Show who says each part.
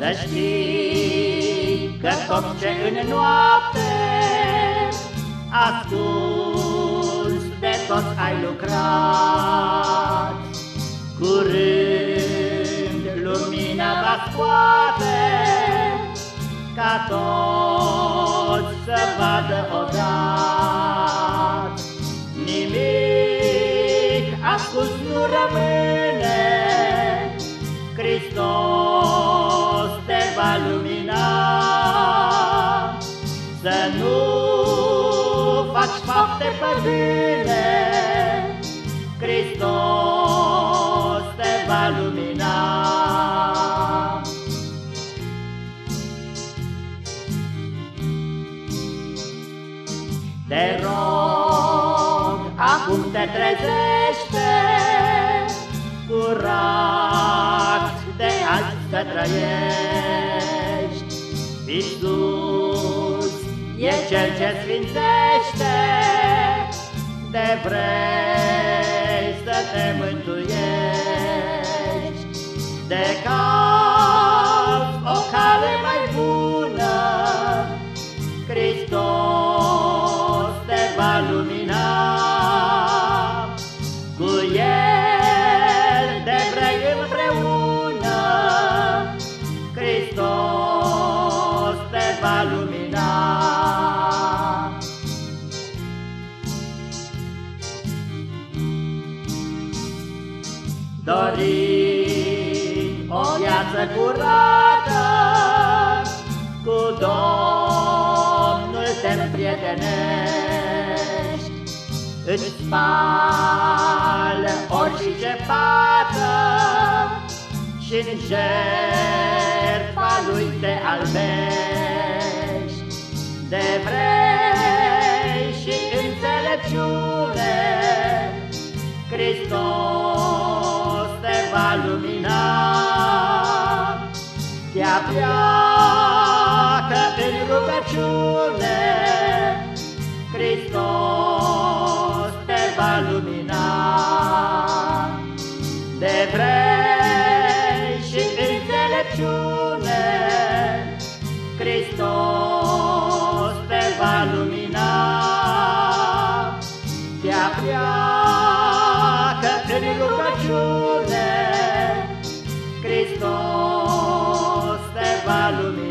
Speaker 1: Să știi că tot ce în noapte Ascuns de tot ai lucrat. Curând lumina va scoate Ca toți să vadă odată faci fapte pădâne Hristos te va lumina. Te rog, acum te trezește Curat de azi să trăiești. Iisus e Cel ce sfințește Te vrei să te mântuiești. De cap Dorind o viață curată Cu Domnul te împrietenești Îți spală orice pată Și-n jertfa Lui te albești De vrei și înțelepciune Hristos te va lumina. Te apleacă în rugăciune Hristos te va lumina. De vrei și înțelepciune Hristos Salome.